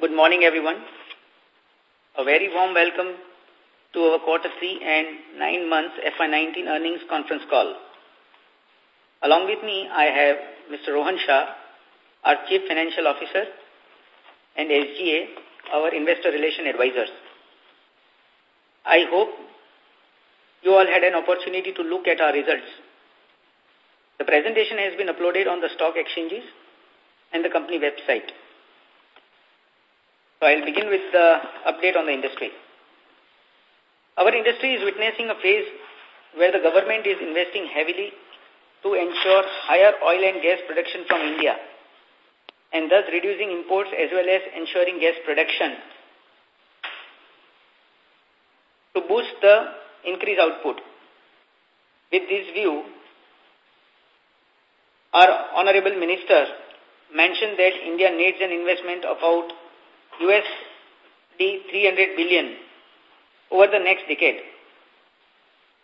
Good morning, everyone. A very warm welcome to our quarter three and nine months FY19 earnings conference call. Along with me, I have Mr. Rohan Shah, our Chief Financial Officer, and SGA, our Investor Relation Advisors. I hope you all had an opportunity to look at our results. The presentation has been uploaded on the stock exchanges and the company website. So I'll begin with the update on the industry. Our industry is witnessing a phase where the government is investing heavily to ensure higher oil and gas production from India and thus reducing imports as well as ensuring gas production to boost the increased output. With this view, our Honorable Minister mentioned that India needs an investment of about USD 300 billion over the next decade.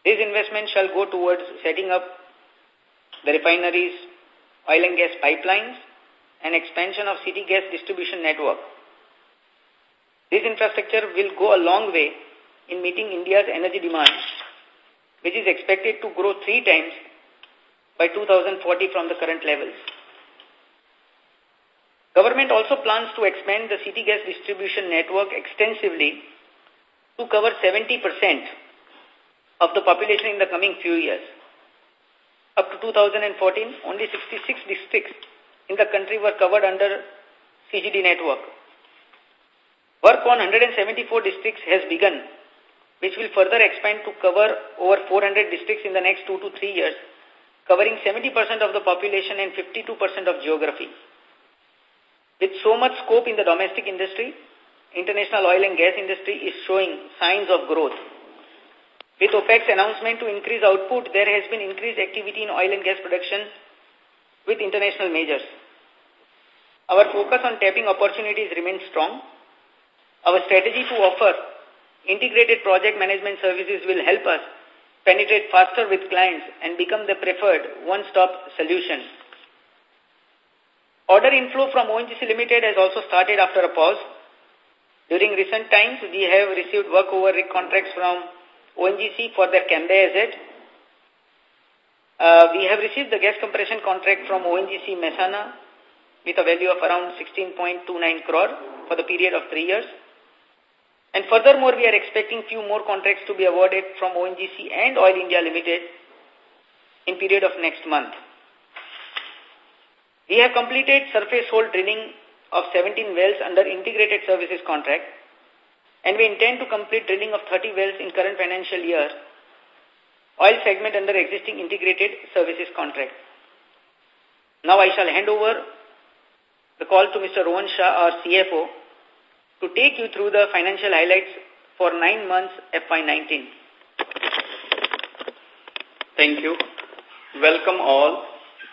This investment shall go towards setting up the refineries, oil and gas pipelines, and expansion of city gas distribution network. This infrastructure will go a long way in meeting India's energy demand, which is expected to grow three times by 2040 from the current levels. Government also plans to expand the city gas distribution network extensively to cover 70% of the population in the coming few years. Up to 2014, only 66 districts in the country were covered under CGD network. Work on 174 districts has begun, which will further expand to cover over 400 districts in the next two to three years, covering 70% of the population and 52% of geography. With so much scope in the domestic industry, international oil and gas industry is showing signs of growth. With OPEC's announcement to increase output, there has been increased activity in oil and gas production with international majors. Our focus on tapping opportunities remains strong. Our strategy to offer integrated project management services will help us penetrate faster with clients and become the preferred one-stop solution. Order inflow from ONGC Limited has also started after a pause. During recent times, we have received work over rig contracts from ONGC for their Cambay asset. Uh, we have received the gas compression contract from ONGC Mehsana with a value of around 16.29 crore for the period of three years. And furthermore, we are expecting few more contracts to be awarded from ONGC and Oil India Limited in period of next month. We have completed surface hole drilling of 17 wells under integrated services contract and we intend to complete drilling of 30 wells in current financial year oil segment under existing integrated services contract. Now I shall hand over the call to Mr. Rohan Shah, our CFO, to take you through the financial highlights for nine months FY19. Thank you. Welcome all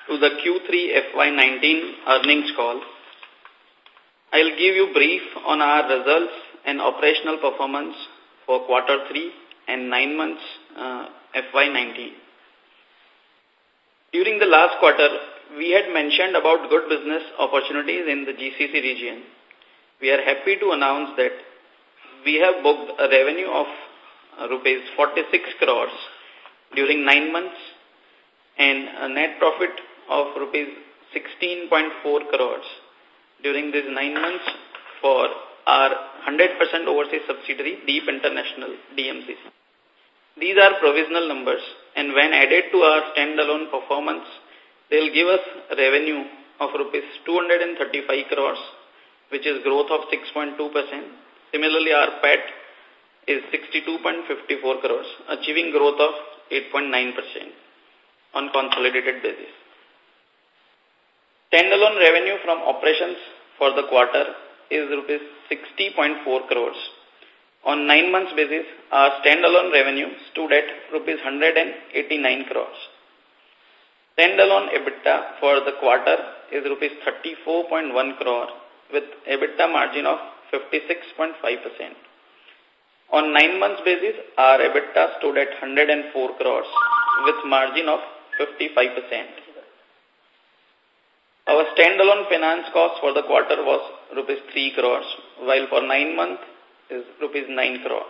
to the Q3 FY19 earnings call. I'll give you brief on our results and operational performance for quarter 3 and 9 months uh, FY19. During the last quarter, we had mentioned about good business opportunities in the GCC region. We are happy to announce that we have booked a revenue of uh, rupees 46 crores during 9 months and a net profit of rupees 16.4 crores during these nine months for our 100% overseas subsidiary, Deep International, DMCC. These are provisional numbers and when added to our standalone performance, they will give us revenue of rupees 235 crores, which is growth of 6.2%. Similarly, our PAT is 62.54 crores, achieving growth of 8.9% on consolidated basis. Standalone revenue from operations for the quarter is rupees 60.4 crores. On nine months basis, our standalone revenue stood at rupees 189 crores. Standalone EBITDA for the quarter is rupees 34.1 crore with EBITDA margin of 56.5%. On nine months basis, our EBITDA stood at 104 crores with margin of 55%. Our standalone finance cost for the quarter was rupees 3 crores while for nine months is rupees 9 crore.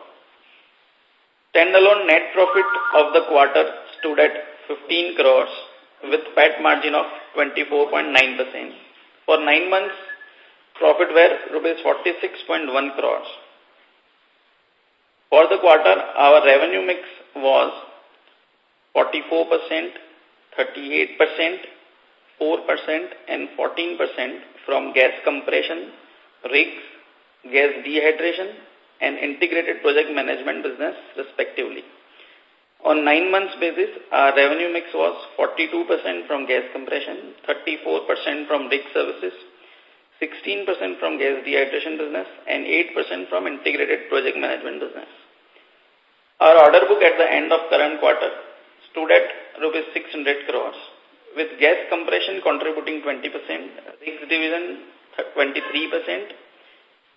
Standalone net profit of the quarter stood at 15 crores with PAT margin of 24.9%. For nine months, profit were rupees 46.1 crores. For the quarter, our revenue mix was 44%, 38%, 4% and 14% from gas compression, rigs, gas dehydration and integrated project management business respectively. On nine months basis, our revenue mix was 42% from gas compression, 34% from rig services, 16% from gas dehydration business and 8% from integrated project management business. Our order book at the end of current quarter stood at rupees 600 crores with gas compression contributing 20%, rigs division 23%,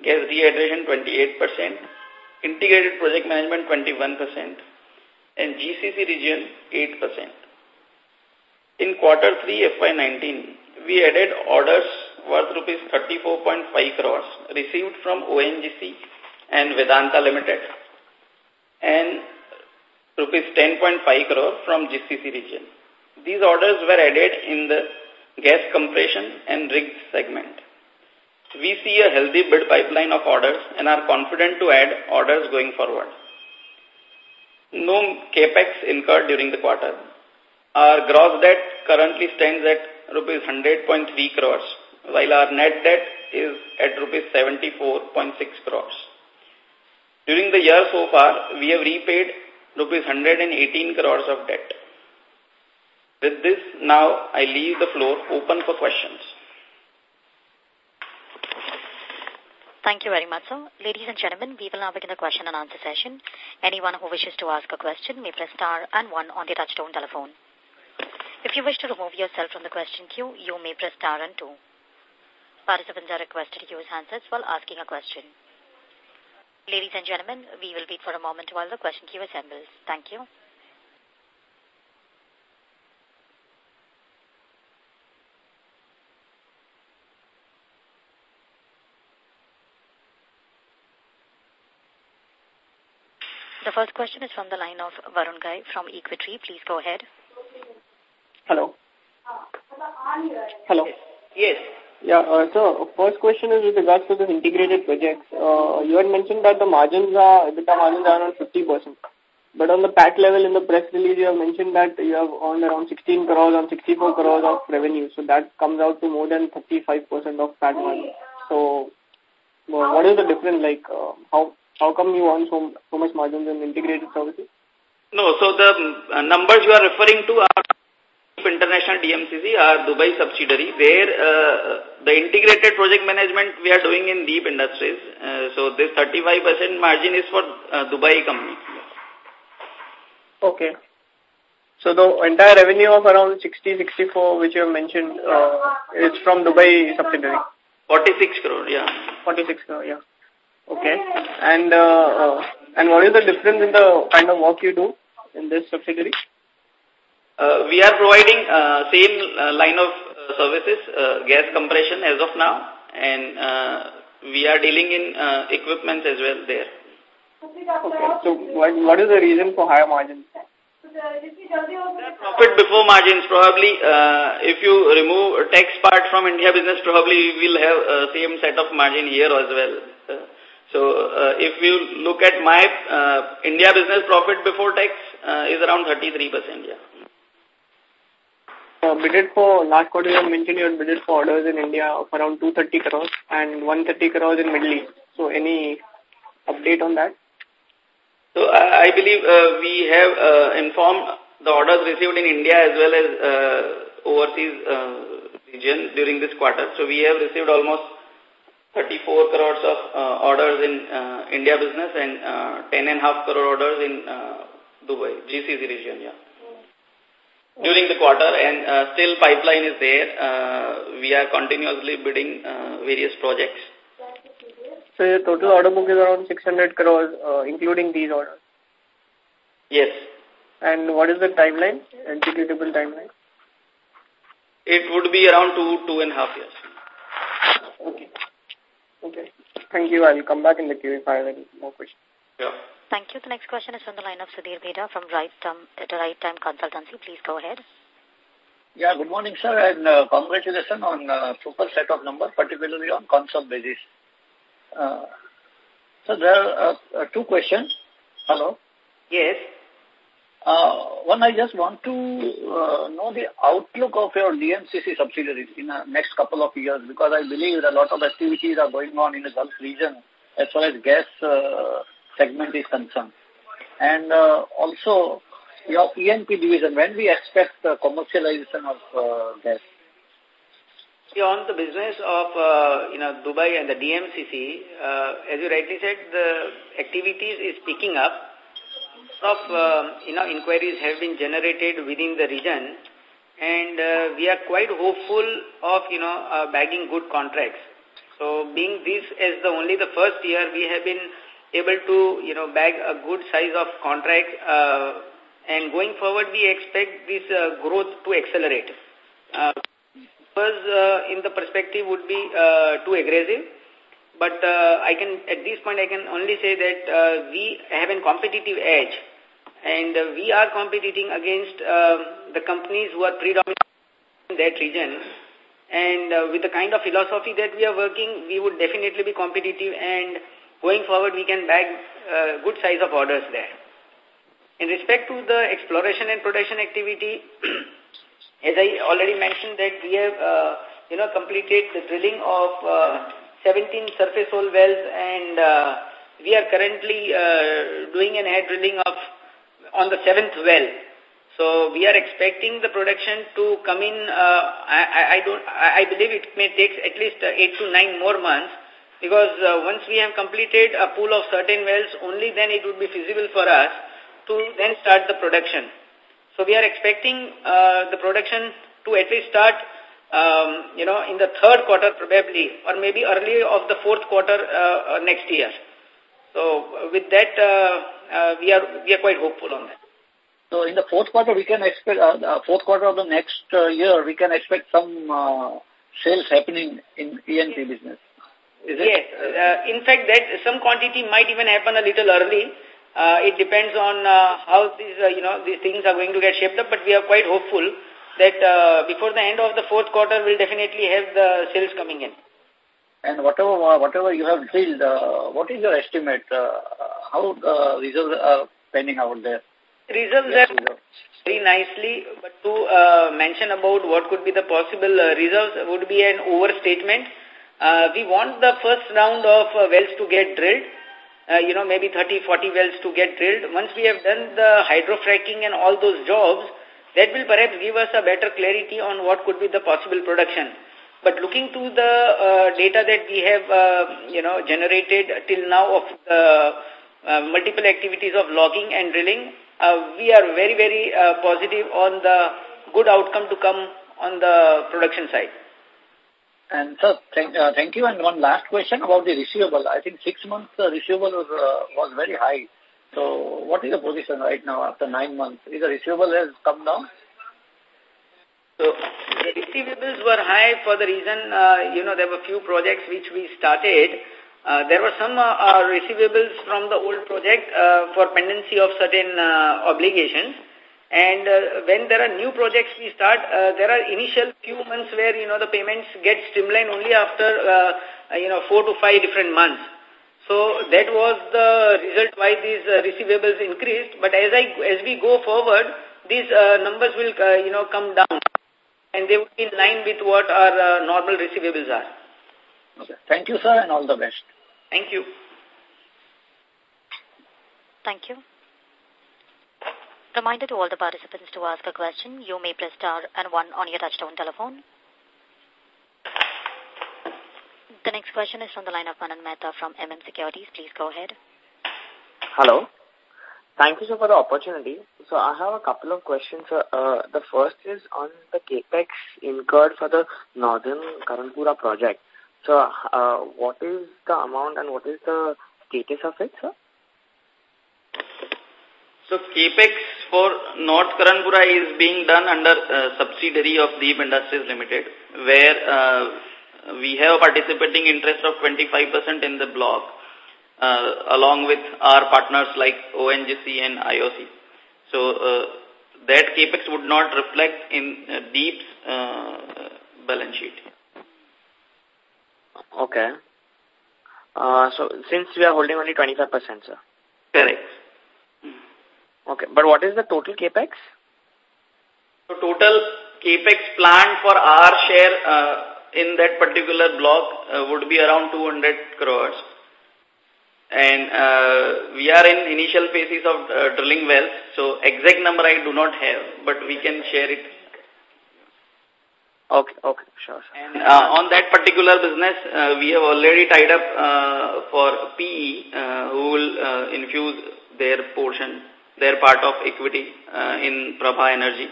gas dehydration 28%, integrated project management 21%, and GCC region 8%. In quarter 3 FY19, we added orders worth rupees 34.5 crores received from ONGC and Vedanta Limited and rupees 10.5 crore from GCC region. These orders were added in the gas compression and rig segment. We see a healthy bid pipeline of orders and are confident to add orders going forward. No capex incurred during the quarter. Our gross debt currently stands at rupees 100.3 crores, while our net debt is at rupees 74.6 crores. During the year so far, we have repaid rupees 118 crores of debt. With this, now I leave the floor open for questions. Thank you very much, sir. Ladies and gentlemen, we will now begin the question and answer session. Anyone who wishes to ask a question may press star and one on the touchtone telephone. If you wish to remove yourself from the question queue, you may press star and two. Participants are requested to use handsets while asking a question. Ladies and gentlemen, we will wait for a moment while the question queue assembles. Thank you. The first question is from the line of Varun Gai from Equitree. Please go ahead. Hello. Hello. Yes. Yeah, uh, so first question is with regards to the integrated projects. Uh, you had mentioned that the margins are, EBITDA margins are around 50%. But on the PAT level in the press release, you have mentioned that you have earned around 16 crores on 64 crores of revenue. So that comes out to more than 35% of PAT margin. So what is the difference? Like, uh, how how come you earn so, so much margins in integrated services? No, so the uh, numbers you are referring to are International DMCC, our Dubai subsidiary, where uh, the integrated project management we are doing in Deep Industries. Uh, so this 35% margin is for uh, Dubai company. Okay. So the entire revenue of around 60, 64, which you have mentioned, uh, is from Dubai subsidiary? 46 crore, yeah. 46 crore, yeah. Okay. And uh, uh, and what is the difference in the kind of work you do in this subsidiary? Uh, we are providing uh, same uh, line of uh, services, uh, gas compression as of now, and uh, we are dealing in uh, equipment as well there. Okay. So what, what is the reason for higher margins? Profit before margins, probably uh, if you remove tax part from India business, probably we will have uh, same set of margin here as well. So uh, if you look at my uh, India business profit before tax uh, is around 33%, yeah. Uh, bidded for, last quarter you mentioned you had bidded for orders in India of around 230 crores and 130 crores in Middle East. So any update on that? So I, I believe uh, we have uh, informed the orders received in India as well as uh, overseas uh, region during this quarter. So we have received almost 34 crores of uh, orders in uh, India business and uh, 10 and a half crore orders in uh, Dubai, GCC region, yeah. During the quarter and uh, still pipeline is there. Uh, we are continuously bidding uh, various projects. So your total order book is around 600 crores, uh, including these orders? Yes. And what is the timeline, executable timeline? It would be around two, two and a half years. Okay. Okay. Thank you. I'll come back in the queue if I have any more questions. Yeah. Thank you. The next question is from the line of Sudhir Beda from Right Time, the Right Time Consultancy. Please go ahead. Yeah, good morning, sir, and uh, congratulations on uh, super set of numbers, particularly on console basis. Uh, so there are uh, uh, two questions. Hello? Yes. Uh, one, I just want to uh, know the outlook of your DMCC subsidiaries in the next couple of years because I believe a lot of activities are going on in the Gulf region as far as gas uh, segment is concerned. And also, your E&P division, when we expect the commercialization of uh, gas? See, on the business of, uh, you know, Dubai and the DMCC, uh, as you rightly said, the activities is picking up of uh, you know inquiries have been generated within the region and uh, we are quite hopeful of you know uh, bagging good contracts. So being this as the only the first year we have been able to you know bag a good size of contract uh, and going forward we expect this uh, growth to accelerate. Uh, because uh, in the perspective would be uh, too aggressive but uh, I can, at this point, I can only say that uh, we have a competitive edge and uh, we are competing against uh, the companies who are predominant in that region. And uh, with the kind of philosophy that we are working, we would definitely be competitive and going forward we can bag uh, good size of orders there. In respect to the exploration and production activity, as I already mentioned that we have, uh, you know, completed the drilling of uh, 17 surface hole wells and uh, we are currently uh, doing an air drilling of on the seventh well. So we are expecting the production to come in. Uh, I, I don't. I believe it may take at least eight to nine more months because once we have completed a pool of certain wells, only then it would be feasible for us to then start the production. So we are expecting the production to at least start um, you know, in the third quarter probably, or maybe early of the fourth quarter uh, uh, next year. So with that, uh, uh, we are we are quite hopeful on that. So in the fourth quarter, we can expect uh, fourth quarter of the next uh, year, we can expect some uh, sales happening in E&P business. Is it? Yes. Uh, in fact, that some quantity might even happen a little early. Uh, it depends on uh, how these, uh, you know, these things are going to get shaped up, but we are quite hopeful that uh, before the end of the fourth quarter, we'll definitely have the sales coming in. And whatever uh, whatever you have drilled, uh, what is your estimate? Uh, how the results are panning out there? Results are very nicely, but to uh, mention about what could be the possible uh, results would be an overstatement. Uh, we want the first round of uh, wells to get drilled, uh, you know, maybe 30, 40 wells to get drilled. Once we have done the hydrofracking and all those jobs, that will perhaps give us a better clarity on what could be the possible production. But looking to the uh, data that we have, uh, you know, generated till now of the uh, multiple activities of logging and drilling, uh, we are very, very uh, positive on the good outcome to come on the production side. And sir, thank, uh, thank you. And one last question about the receivable. I think six months receivable was, was very high. So what is the position right now after nine months? Is the receivable has come down? So the receivables were high for the reason, uh, you know, there were few projects which we started. Uh, there were some uh, uh, receivables from the old project uh, for pendency of certain obligations. And when there are new projects we start, there are initial few months where, you know, the payments get streamlined only after, you know, four to five different months. So that was the result why these uh, receivables increased. But as I as we go forward, these uh, numbers will uh, you know come down, and they will be in line with what our uh, normal receivables are. Okay. Thank you, sir, and all the best. Thank you. Thank you. Reminder to all the participants to ask a question. You may press star and one on your touchtone telephone. The next question is from the line of Manan Mehta from MM Securities. Please go ahead. Hello. Thank you, sir, for the opportunity. So I have a couple of questions. Uh, the first is on the capex incurred for the Northern Karanpura project. So uh, what is the amount and what is the status of it, sir? So CAPEX for North Karanpura is being done under uh, subsidiary of Deep Industries Limited, where uh, we have a participating interest of 25% in the block, uh, along with our partners like ONGC and IOC. So uh, that capex would not reflect in uh, DEEP's uh, balance sheet. Okay. Uh, so since we are holding only 25%, sir? Correct. Okay. But what is the total capex? So total capex planned for our share uh, in that particular block uh, would be around 200 crores. And uh, we are in initial phases of uh, drilling wells, so exact number I do not have, but we can share it. Okay, okay, sure. sure. And uh, on that particular business, uh, we have already tied up uh, for PE, uh, who will uh, infuse their portion, their part of equity uh, in Prabha Energy.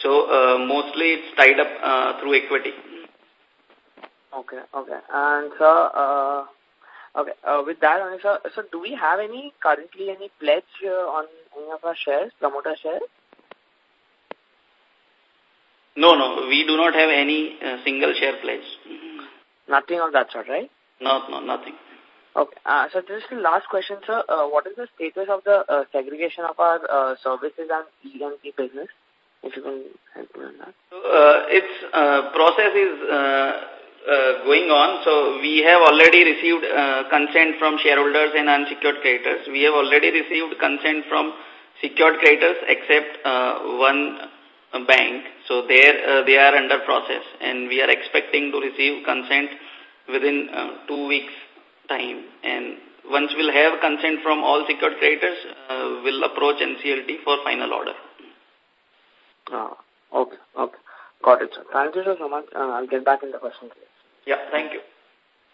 So uh, mostly it's tied up uh, through equity. Okay, okay. And sir, uh, okay, uh, with that, only, sir, so do we have any currently any pledge uh, on any of our shares, promoter shares? No, no, we do not have any uh, single share pledge. Nothing of that sort, right? No, no, nothing. Okay. Uh, so just the last question, sir. Uh, what is the status of the uh, segregation of our uh, services and E&P business? If you can help me on that. So, uh, its uh, process is uh, uh, going on. So we have already received uh, consent from shareholders and unsecured creditors. We have already received consent from secured creditors except uh, one bank. So there uh, they are under process and we are expecting to receive consent within uh, two weeks time. And once we'll have consent from all secured creditors, uh, we'll approach NCLT for final order. Oh, okay, okay. Got it, sir. Thank you so much. Uh, I'll get back in the question. Yeah, thank you.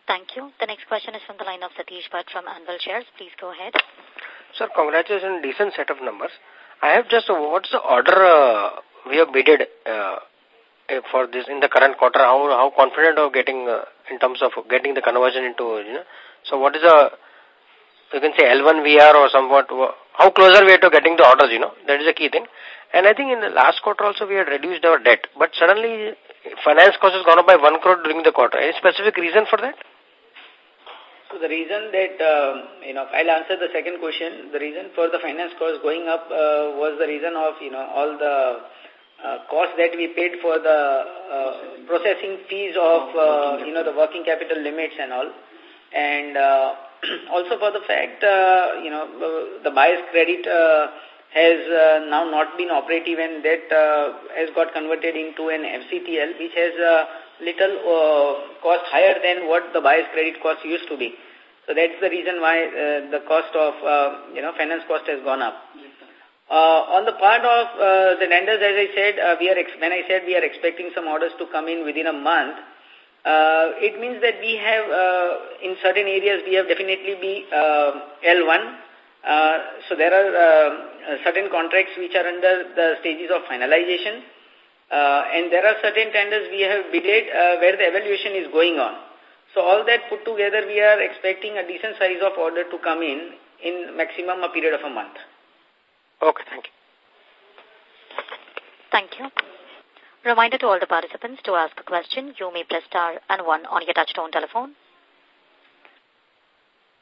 Thank you. The next question is from the line of Satish Bhatt from Anvil Shares. Please go ahead. Sir, congratulations, decent set of numbers. I have just, uh, what's the order uh, we have bidded uh, eh, for this in the current quarter? How how confident of getting, uh, in terms of getting the conversion into, you know, so what is the, you can say L1 VR or somewhat, how closer we are to getting the orders, you know, that is the key thing. And I think in the last quarter also we had reduced our debt, but suddenly finance cost has gone up by one crore during the quarter. Any specific reason for that? So the reason that, uh, you know, I'll answer the second question. The reason for the finance cost going up uh, was the reason of, you know, all the uh, costs that we paid for the uh, processing fees of, uh, you know, the working capital limits and all. And uh, also for the fact, uh, you know, the buyer's credit uh, has uh, now not been operative and that uh, has got converted into an FCTL, which has uh, little cost higher than what the buyer's credit cost used to be. So that's the reason why the cost of, you know, finance cost has gone up. On the part of the lenders, as I said, we are when I said we are expecting some orders to come in within a month, uh, it means that we have, in certain areas, we have definitely be uh, L1. Uh, so there are certain contracts which are under the stages of finalization. Uh, and there are certain tenders we have bidded uh, where the evaluation is going on. So all that put together, we are expecting a decent size of order to come in in maximum a period of a month. Okay, thank you. Thank you. Reminder to all the participants to ask a question. You may press star and one on your touchtone telephone.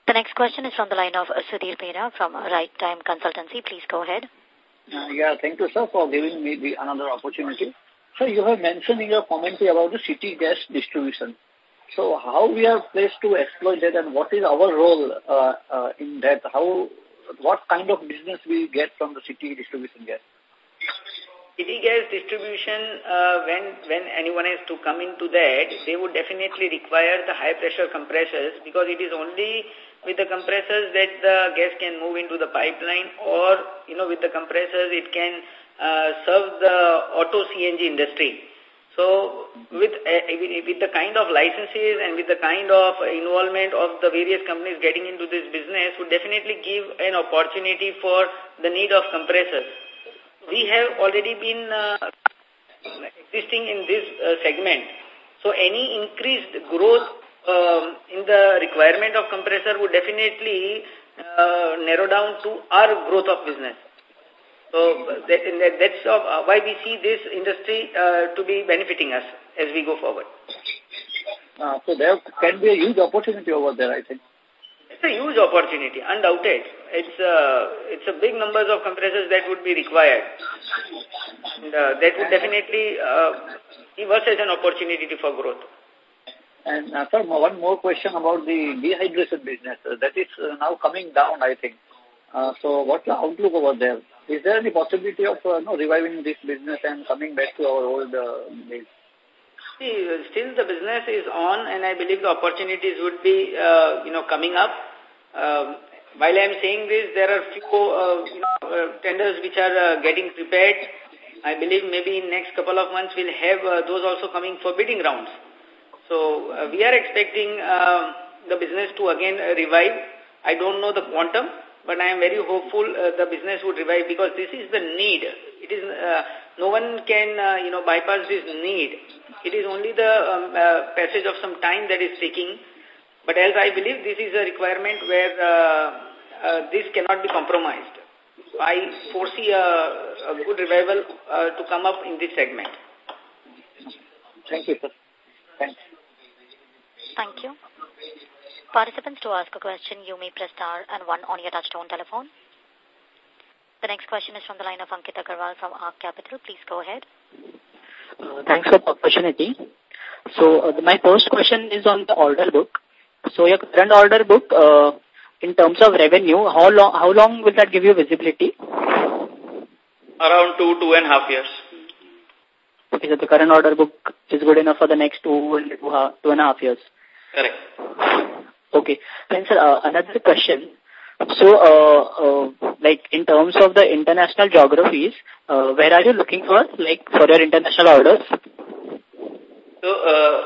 The next question is from the line of Sudhir Pera from Right Time Consultancy. Please go ahead. Uh, yeah, thank you, sir, for giving me the another opportunity. Sir, you have mentioned in your commentary about the city gas distribution. So how we are placed to exploit that and what is our role uh, uh, in that? How, what kind of business we get from the city distribution gas? City gas distribution, uh, when, when anyone has to come into that, they would definitely require the high pressure compressors because it is only with the compressors that the gas can move into the pipeline or, you know, with the compressors it can uh, serve the auto CNG industry. So with, uh, with the kind of licenses and with the kind of involvement of the various companies getting into this business would definitely give an opportunity for the need of compressors. We have already been uh, existing in this segment. So any increased growth um, in the requirement of compressor would definitely uh, narrow down to our growth of business. So that, that's why we see this industry uh, to be benefiting us as we go forward. Uh, so there can be a huge opportunity over there, I think. It's a huge opportunity, undoubted. It's uh, it's a big numbers of compressors that would be required. And, uh, that would definitely uh, give us as an opportunity for growth. And uh, sir, one more question about the dehydration business. Uh, that is uh, now coming down, I think. Uh, so what's the outlook over there? Is there any possibility of uh, no, reviving this business and coming back to our old uh, days? See, still the business is on and I believe the opportunities would be, uh, you know, coming up. Um, while I am saying this, there are few, uh, you know, uh, tenders which are uh, getting prepared. I believe maybe in next couple of months we'll have uh, those also coming for bidding rounds. So uh, we are expecting uh, the business to again uh, revive. I don't know the quantum, but I am very hopeful the business would revive because this is the need. It is no one can you know bypass this need. It is only the um, uh, passage of some time that is taking. But as I believe, this is a requirement where uh, uh, this cannot be compromised. I foresee a, a good revival to come up in this segment. Thank you, sir. Thanks. Thank you. Participants, to ask a question, you may press star and one on your touchtone telephone. The next question is from the line of Ankit Agarwal from ARC Capital. Please go ahead. Uh, thanks for the opportunity. So uh, my first question is on the order book. So your current order book, uh, in terms of revenue, how long how long will that give you visibility? Around two, two and a half years. Okay, so the current order book is good enough for the next two, two and a half years. Correct. Okay. Then, sir, uh, another question. So, uh, uh, like in terms of the international geographies, uh, where are you looking for, like for your international orders? So, uh,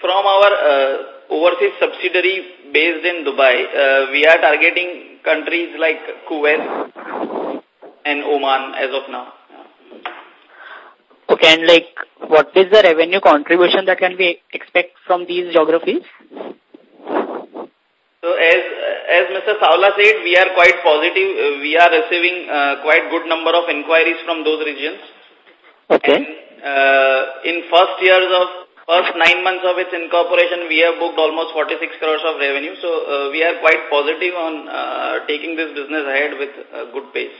from our uh, overseas subsidiary based in Dubai, uh, we are targeting countries like Kuwait and Oman as of now. Okay, and like, what is the revenue contribution that can we expect from these geographies? So as as Mr. Savla said, we are quite positive. Uh, we are receiving uh, quite good number of inquiries from those regions. Okay. And, uh, in first years of first nine months of its incorporation, we have booked almost 46 crores of revenue. So uh, we are quite positive on uh, taking this business ahead with a good pace.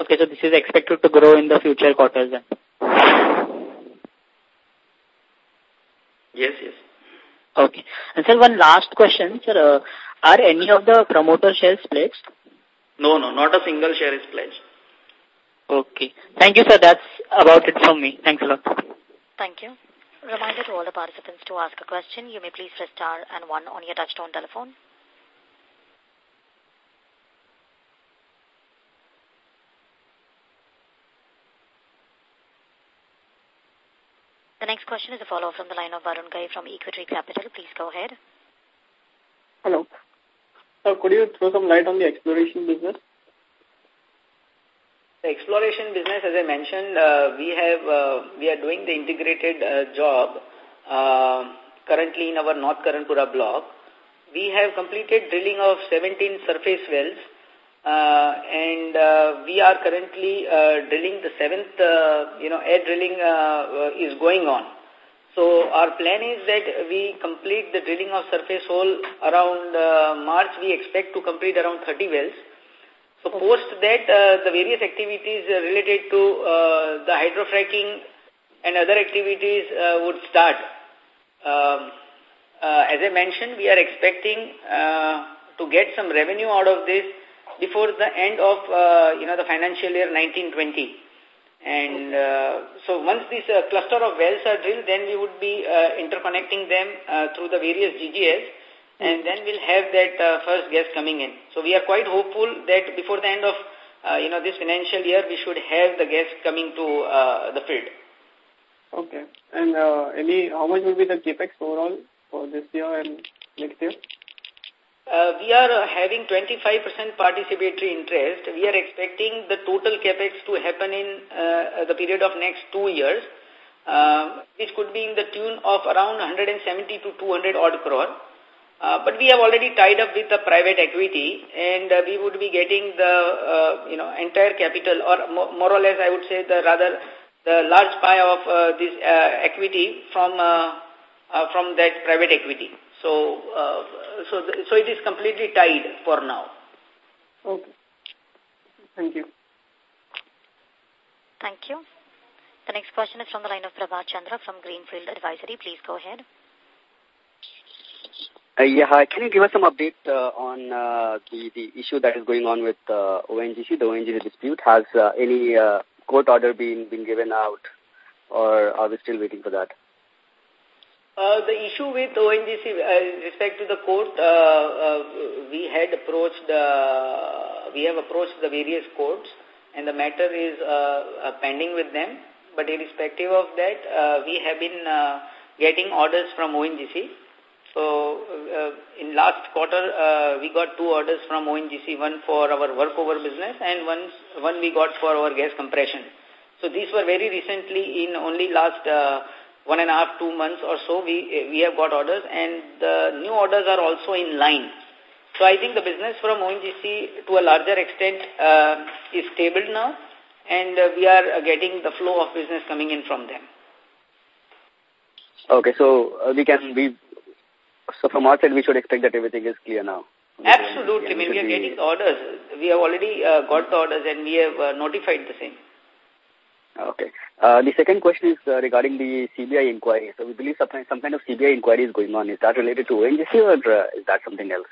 Okay, so this is expected to grow in the future quarters then. Yes, yes. Okay. And sir, one last question, sir. Uh, are any of the promoter shares pledged? No, no, not a single share is pledged. Okay. Thank you, sir. That's about it from me. Thanks a lot. Thank you. Reminder to all the participants to ask a question. You may please press star and one on your touchtone telephone. The next question is a follow-up from the line of Varun Gai from Equitree Capital. Please go ahead. Hello. Sir, could you throw some light on the exploration business? The exploration business, as I mentioned, uh, we have uh, we are doing the integrated uh, job uh, currently in our North Karanpura block. We have completed drilling of 17 surface wells uh, and uh, we are currently uh, drilling the seventh, uh, you know, air drilling uh, uh, is going on. So our plan is that we complete the drilling of surface hole around uh, March. We expect to complete around 30 wells. So post that, uh, the various activities related to uh, the hydrofracking and other activities uh, would start. Um, uh, as I mentioned, we are expecting uh, to get some revenue out of this before the end of, uh, you know, the financial year 1920. And uh, so once this uh, cluster of wells are drilled, then we would be uh, interconnecting them uh, through the various GGS, and then we'll have that uh, first gas coming in. So we are quite hopeful that before the end of, uh, you know, this financial year, we should have the gas coming to uh, the field. Okay. And uh, any, how much will be the capex overall for this year and next year? Uh, we are uh, having 25% participatory interest. We are expecting the total capex to happen in uh, the period of next two years, uh, which could be in the tune of around 170 to 200 odd crore. Uh, but we have already tied up with the private equity and uh, we would be getting the, you know, entire capital or more, more or less I would say the rather the large pie of this equity from from that private equity. So, uh, so, so it is completely tied for now. Okay. Thank you. Thank you. The next question is from the line of Prabhat Chandra from Greenfield Advisory. Please go ahead. Uh, yeah, hi. Can you give us some update uh, on uh, the, the issue that is going on with uh, ONGC, the ONGC dispute? Has uh, any uh, court order been, been given out or are we still waiting for that? Uh, the issue with ONGC, uh, respect to the court, uh, uh, we had approached, uh, we have approached the various courts and the matter is uh, uh, pending with them. But irrespective of that, uh, we have been uh, getting orders from ONGC so uh, in last quarter, uh, we got two orders from ONGC, one for our workover business and one, one we got for our gas compression. So these were very recently in only last uh, one and a half, two months or so, we, we have got orders and the new orders are also in line. So I think the business from ONGC to a larger extent uh, is stable now and uh, we are getting the flow of business coming in from them. Okay, so uh, we can we so from our side, we should expect that everything is clear now. Absolutely. I mean, we are getting orders. We have already uh, got the orders and we have uh, notified the same. Okay. Uh, the second question is uh, regarding the CBI inquiry. So we believe some, some kind of CBI inquiry is going on. Is that related to ONGC or uh, is that something else?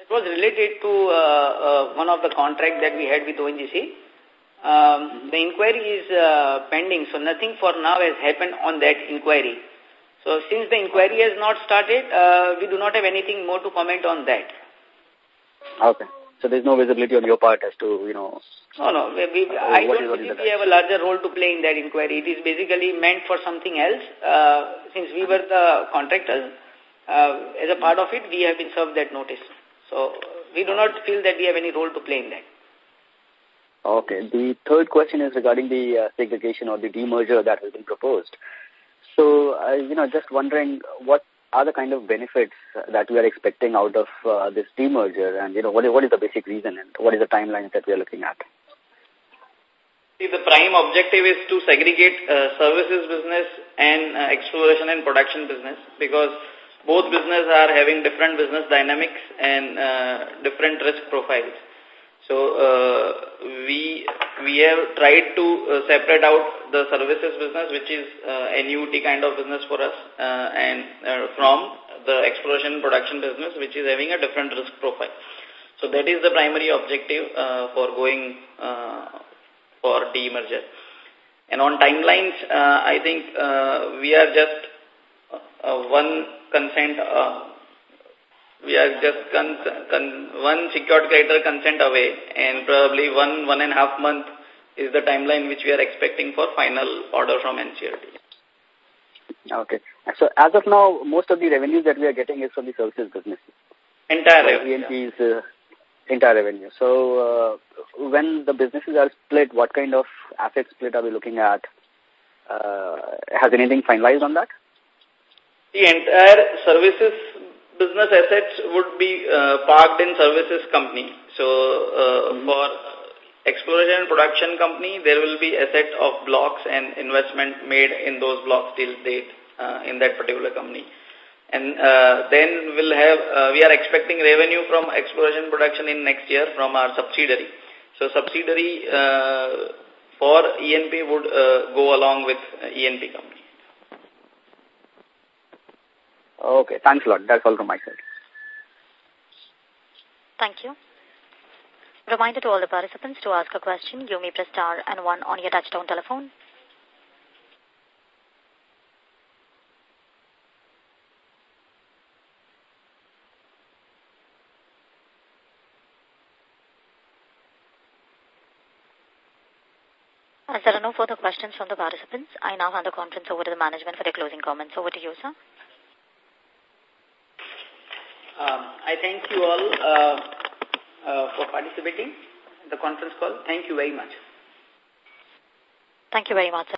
It was related to uh, uh, one of the contract that we had with ONGC. Um, the inquiry is uh, pending, so nothing for now has happened on that inquiry. So since the inquiry has not started, uh, we do not have anything more to comment on that. Okay. So there's no visibility on your part as to, you know... No, no. We, we, uh, I don't believe we have a larger role to play in that inquiry. It is basically meant for something else. Uh, since we were the contractors, uh, as a part of it, we have been served that notice. So we do not feel that we have any role to play in that. Okay. The third question is regarding the uh, segregation or the demerger that has been proposed. So, uh, you know, just wondering what are the kind of benefits that we are expecting out of uh, this demerger and, you know, what is, what is the basic reason and what is the timeline that we are looking at? See, the prime objective is to segregate uh, services business and uh, exploration and production business because both business are having different business dynamics and uh, different risk profiles. So uh, we we have tried to uh, separate out the services business, which is uh, annuity kind of business for us, uh, and uh, from the exploration production business, which is having a different risk profile. So that is the primary objective uh, for going uh, for demerger. And on timelines, uh, I think uh, we are just one consent uh, we are just con con one secured creditor consent away and probably one, one and a half month is the timeline which we are expecting for final order from NCLT. Okay. So as of now, most of the revenues that we are getting is from the services business. Entire so revenue. is uh, entire revenue. So uh, when the businesses are split, what kind of asset split are we looking at? Uh, has anything finalized on that? The entire services business assets would be uh, parked in services company. So uh, mm -hmm. for exploration and production company, there will be asset of blocks and investment made in those blocks till date uh, in that particular company. And uh, then we'll have, uh, we are expecting revenue from exploration production in next year from our subsidiary. So subsidiary uh, for ENP would uh, go along with ENP company. Okay, thanks a lot. That's all from my side. Thank you. Reminder to all the participants to ask a question, you may press star and one on your touchtone telephone. As there are no further questions from the participants, I now hand the conference over to the management for their closing comments. Over to you, sir. Um, I thank you all uh, uh, for participating in the conference call. Thank you very much. Thank you very much.